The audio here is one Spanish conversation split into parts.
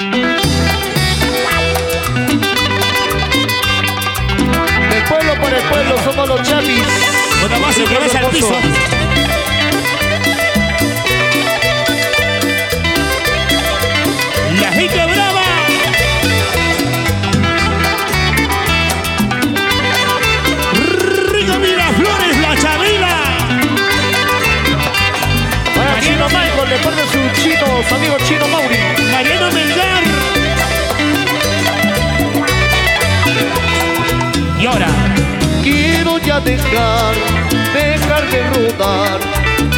Del pueblo por el pueblo somos los al piso. Dejar, de rodar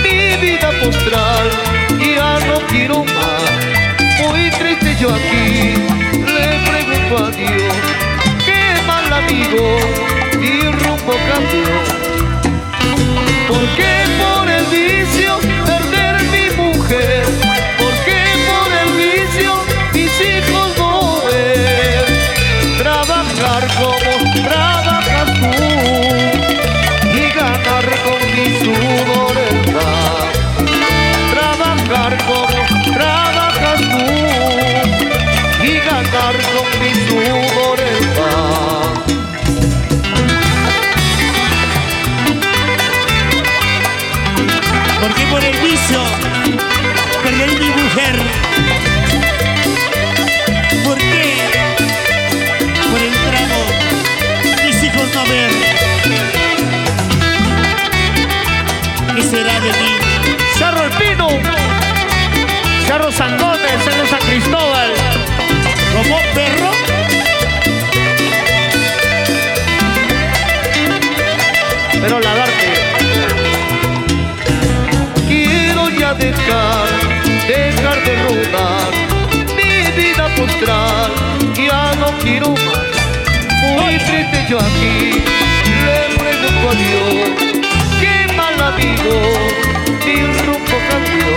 mi vida postral. Ya no quiero más. Muy triste yo aquí, le pregunto a Dios. Qué mal amigo, mi rumbo cambió. ¿Por qué por el vicio Dejar, dejar de rodar mi vida postral, ya no quiero más. Muy triste yo aquí, le pregunto a Dios, qué mal amigo, mi rumbo cambió.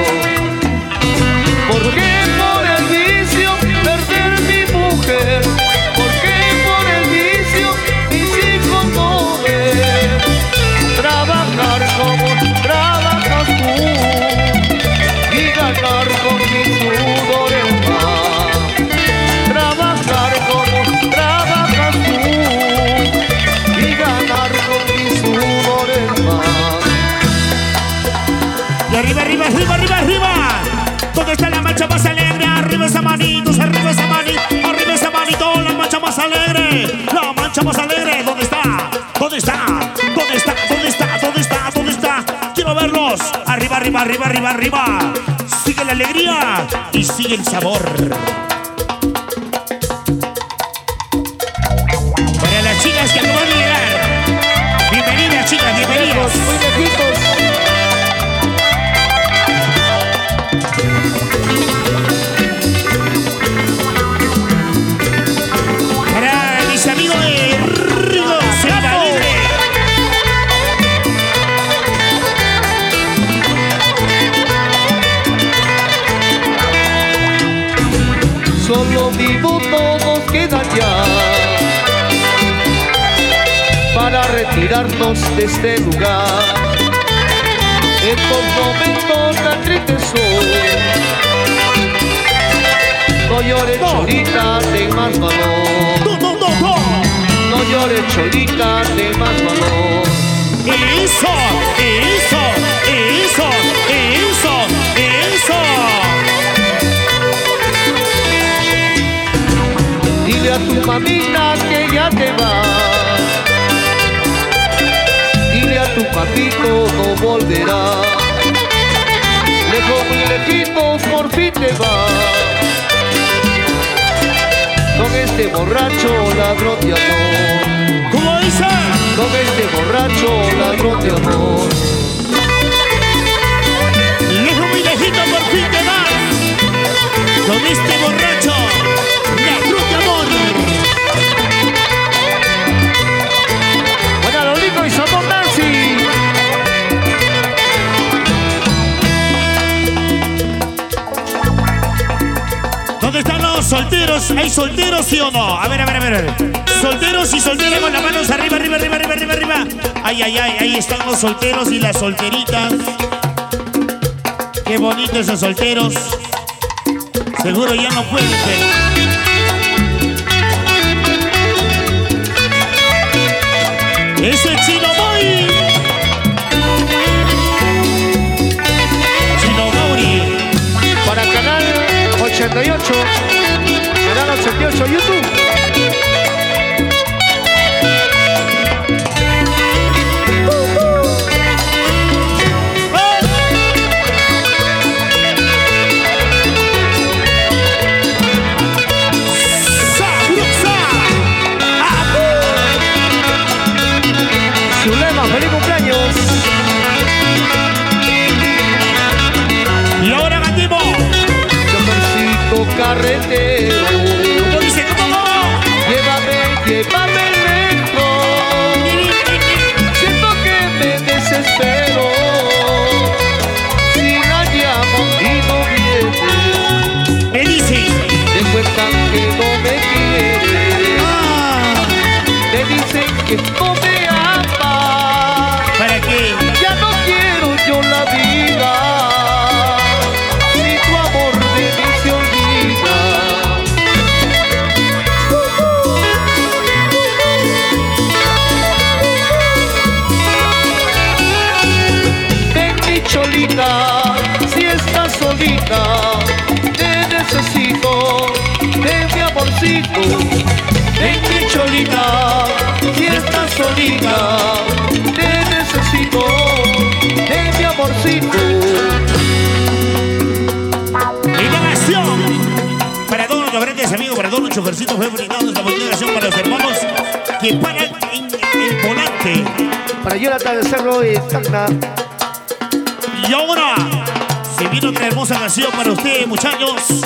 ¿Por qué ¿Dónde está? ¿Dónde está? ¿Dónde está? ¿Dónde está? ¿Dónde está? Quiero verlos. Arriba, arriba, arriba, arriba, arriba. Sigue la alegría y sigue el sabor. Todos quedan ya para retirarnos de este lugar. Estos momentos tan tristes son. No llores, No. cholita, ten más valor. No, no, no, no. No llores, cholita, ten más valor. Mamita que ya te va. Dile a tu papito no volverá. Lejos muy lejitos por fin te va. Con este borracho ladrón de amor. ¿Cómo dice? Con este borracho ladrón de amor. Lejos muy lejito por fin te vas. Con este borracho, solteros? ¿Hay solteros, sí o no? A ver, a ver, a ver. Solteros y solteras con las manos arriba, arriba, arriba, arriba, arriba, arriba. Ay, ay, ay, ahí están los solteros y las solteritas. Qué bonitos esos solteros. Seguro ya no puede. Ese chino boy. Chino Mauri. Para Canal 88. Canal 88 YouTube. Chofercitos fue brindado esta bonita canción para los hermanos que paran en el volante. Para Jonathan de Cerro y Tacna, Y ahora se viene otra hermosa canción para ustedes, muchachos,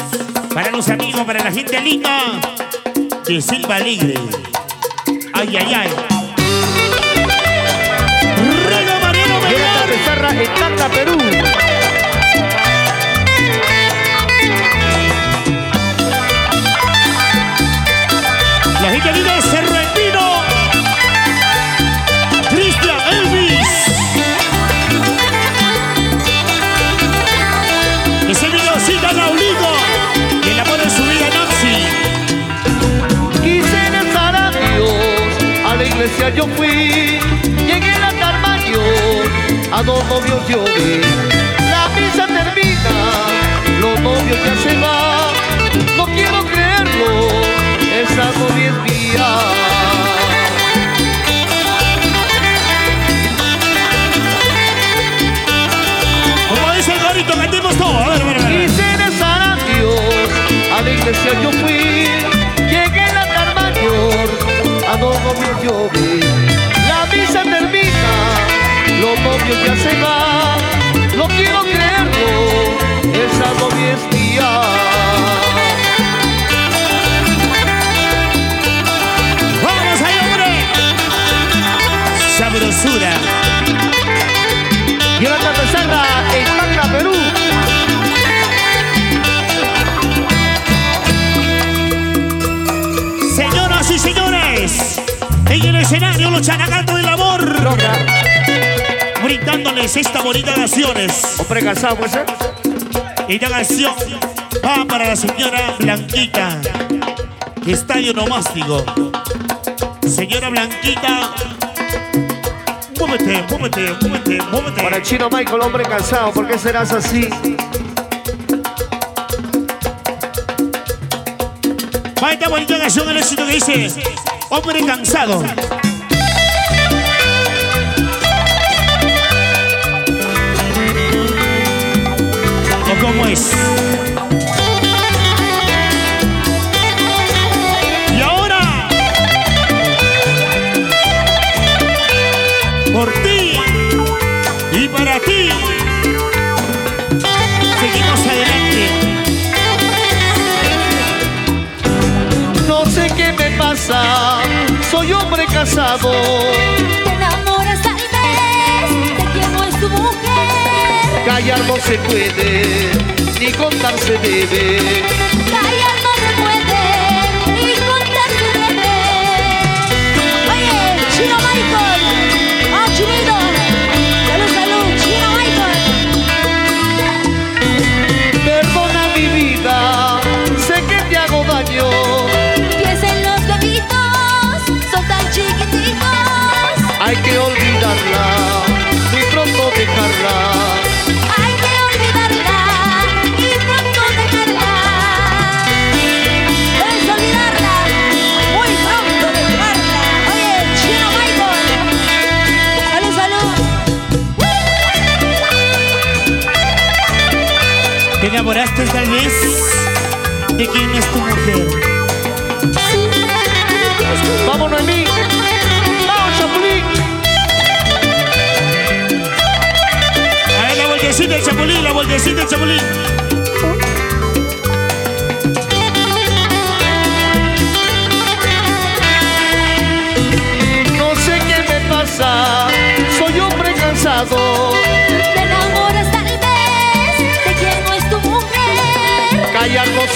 para los amigos, para la gente linda de Silva Alegre. Ay, ay, ay. Jonathan. Becerra en Tacna, Perú. La de Cerro Espino. Cristian Elvis. Ese videocita Raulito. Y el amor su vida, Nancy. Quise rezar a Dios, a la iglesia yo fui, llegué a la mayor, a dos novios yo vi. Novios ya se van, no quiero creerlo, esa novia es mía. ¡Vamos ahí, hombre! Sabrosura. Jonathan Becerra en Tacna, Perú. Señoras y señores, en el escenario los Ronda, brindándoles esta bonita canciones. hombre cansado, pues, ¿eh? Esta canción va para la señora Blanquita, Estadio Nomástico. Señora Blanquita, muévete, muévete, muévete, muévete. Para el chino Michael, hombre cansado, ¿por qué serás así? Va esta bonita canción, el éxito que dice, hombre cansado. Y ahora, por ti y para ti, seguimos adelante. No sé qué me pasa, soy hombre casado. Callar no se puede, ni contar se debe. Enamoraste tal vez? ¿De quién es tu mujer? Vamos, Noemí. Vamos, Chapulín. A ver, la vueltecita del chapulín, la vueltecita del chapulín.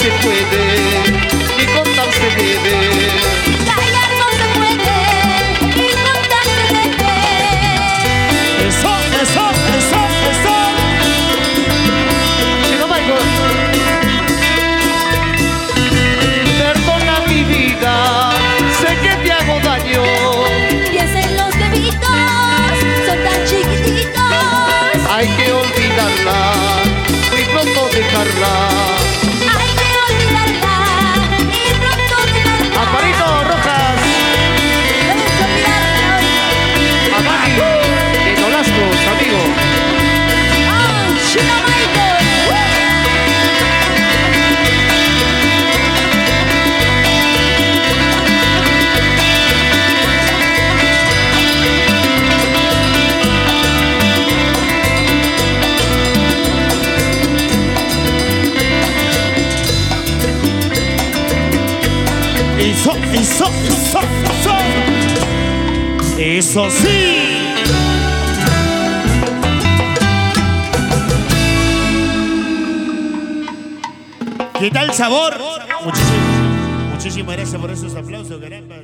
Se puede. Ni contar se debe. Eso, eso, eso, eso. Eso sí. ¿Qué tal sabor? Muchísimas, muchísimas gracias por esos aplausos, caramba.